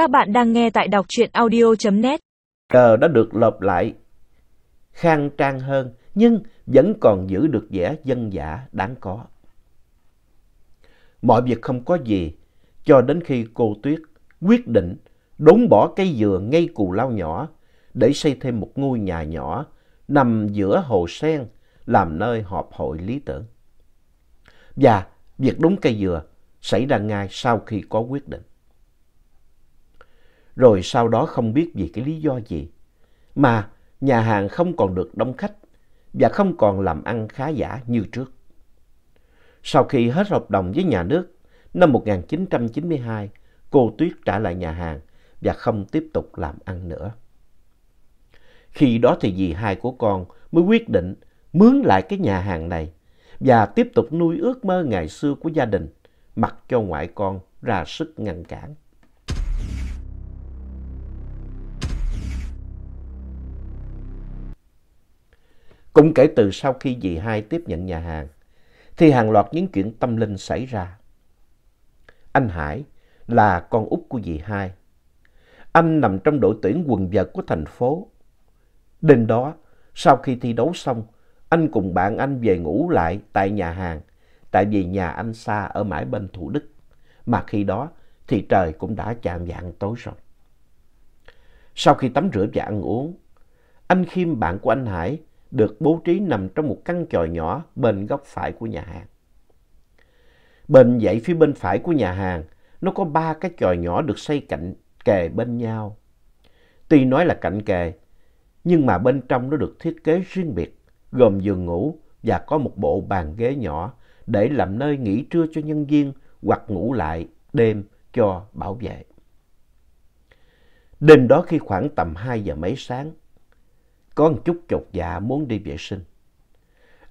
Các bạn đang nghe tại đọc truyện audio.net. Cờ đã được lợp lại, khang trang hơn, nhưng vẫn còn giữ được vẻ dân dã đáng có. Mọi việc không có gì, cho đến khi cô Tuyết quyết định đốn bỏ cây dừa ngay cù lao nhỏ để xây thêm một ngôi nhà nhỏ nằm giữa hồ sen làm nơi họp hội lý tưởng. Và việc đốn cây dừa xảy ra ngay sau khi có quyết định. Rồi sau đó không biết vì cái lý do gì mà nhà hàng không còn được đông khách và không còn làm ăn khá giả như trước. Sau khi hết hợp đồng với nhà nước, năm 1992, cô Tuyết trả lại nhà hàng và không tiếp tục làm ăn nữa. Khi đó thì dì hai của con mới quyết định mướn lại cái nhà hàng này và tiếp tục nuôi ước mơ ngày xưa của gia đình, mặc cho ngoại con ra sức ngăn cản. Cũng kể từ sau khi dì hai tiếp nhận nhà hàng, thì hàng loạt những chuyện tâm linh xảy ra. Anh Hải là con út của dì hai. Anh nằm trong đội tuyển quần vợt của thành phố. Đêm đó, sau khi thi đấu xong, anh cùng bạn anh về ngủ lại tại nhà hàng, tại vì nhà anh xa ở mãi bên Thủ Đức. Mà khi đó thì trời cũng đã chạm dạng tối rồi. Sau khi tắm rửa và ăn uống, anh Khiêm bạn của anh Hải được bố trí nằm trong một căn chòi nhỏ bên góc phải của nhà hàng. Bên dãy phía bên phải của nhà hàng, nó có ba cái chòi nhỏ được xây cạnh kề bên nhau. Tuy nói là cạnh kề, nhưng mà bên trong nó được thiết kế riêng biệt, gồm giường ngủ và có một bộ bàn ghế nhỏ để làm nơi nghỉ trưa cho nhân viên hoặc ngủ lại đêm cho bảo vệ. Đêm đó khi khoảng tầm 2 giờ mấy sáng, có một chút chột dạ muốn đi vệ sinh.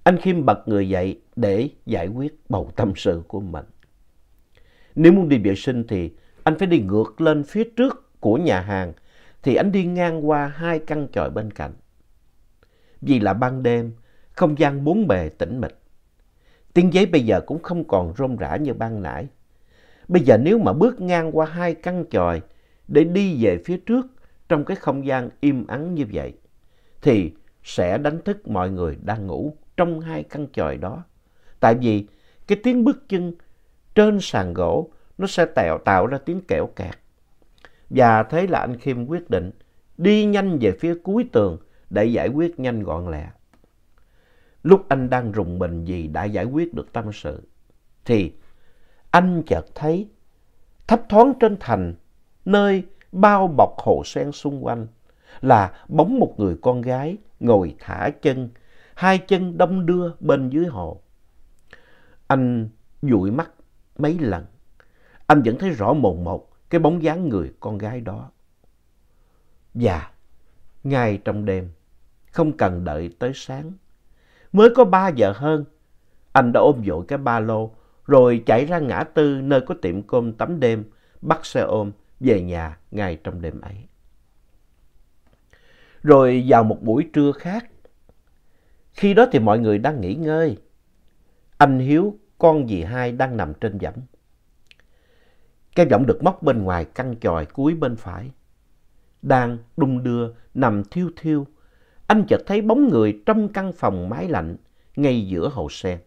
Anh Khiêm bật người dậy để giải quyết bầu tâm sự của mình. Nếu muốn đi vệ sinh thì anh phải đi ngược lên phía trước của nhà hàng thì anh đi ngang qua hai căn chòi bên cạnh. Vì là ban đêm, không gian bốn bề tĩnh mịch. Tiếng giấy bây giờ cũng không còn rôm rã như ban nãy. Bây giờ nếu mà bước ngang qua hai căn chòi để đi về phía trước trong cái không gian im ắng như vậy, thì sẽ đánh thức mọi người đang ngủ trong hai căn chòi đó. Tại vì cái tiếng bước chân trên sàn gỗ nó sẽ tạo, tạo ra tiếng kẹo kẹt. Và thế là anh Khiêm quyết định đi nhanh về phía cuối tường để giải quyết nhanh gọn lẹ. Lúc anh đang rùng mình vì đã giải quyết được tâm sự, thì anh chợt thấy thấp thoáng trên thành, nơi bao bọc hồ sen xung quanh, là bóng một người con gái ngồi thả chân, hai chân đông đưa bên dưới hồ. Anh dụi mắt mấy lần, anh vẫn thấy rõ mồn một cái bóng dáng người con gái đó. Và ngay trong đêm, không cần đợi tới sáng, mới có ba giờ hơn, anh đã ôm vội cái ba lô rồi chạy ra ngã tư nơi có tiệm cơm tắm đêm, bắt xe ôm về nhà ngay trong đêm ấy. Rồi vào một buổi trưa khác, khi đó thì mọi người đang nghỉ ngơi. Anh Hiếu, con dì hai đang nằm trên võng. Cái võng được móc bên ngoài căn chòi cuối bên phải. Đang đung đưa, nằm thiêu thiêu. Anh chợt thấy bóng người trong căn phòng máy lạnh ngay giữa hồ sen.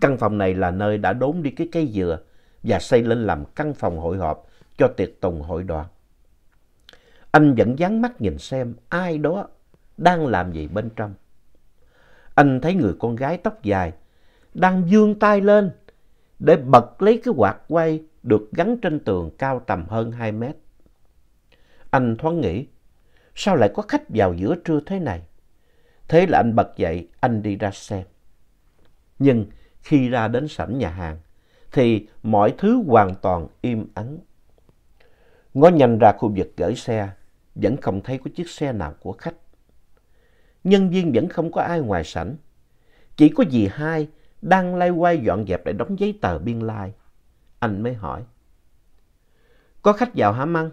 Căn phòng này là nơi đã đốn đi cái cây dừa và xây lên làm căn phòng hội họp cho tiệc tùng hội đoàn. Anh vẫn dán mắt nhìn xem ai đó đang làm gì bên trong. Anh thấy người con gái tóc dài đang dương tay lên để bật lấy cái quạt quay được gắn trên tường cao tầm hơn 2 mét. Anh thoáng nghĩ, sao lại có khách vào giữa trưa thế này? Thế là anh bật dậy, anh đi ra xem. Nhưng khi ra đến sảnh nhà hàng, thì mọi thứ hoàn toàn im ắng. Ngó nhanh ra khu vực gửi xe, vẫn không thấy có chiếc xe nào của khách. Nhân viên vẫn không có ai ngoài sảnh. Chỉ có dì hai đang lay quay dọn dẹp để đóng giấy tờ biên lai. Anh mới hỏi. Có khách vào hả Măng?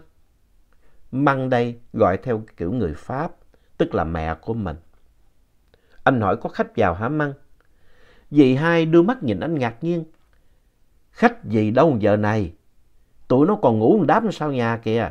Măng đây gọi theo kiểu người Pháp, tức là mẹ của mình. Anh hỏi có khách vào hả Măng? Dì hai đưa mắt nhìn anh ngạc nhiên. Khách gì đâu giờ này? tụi nó còn ngủ đáp sau nhà kìa.